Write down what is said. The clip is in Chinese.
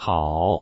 好。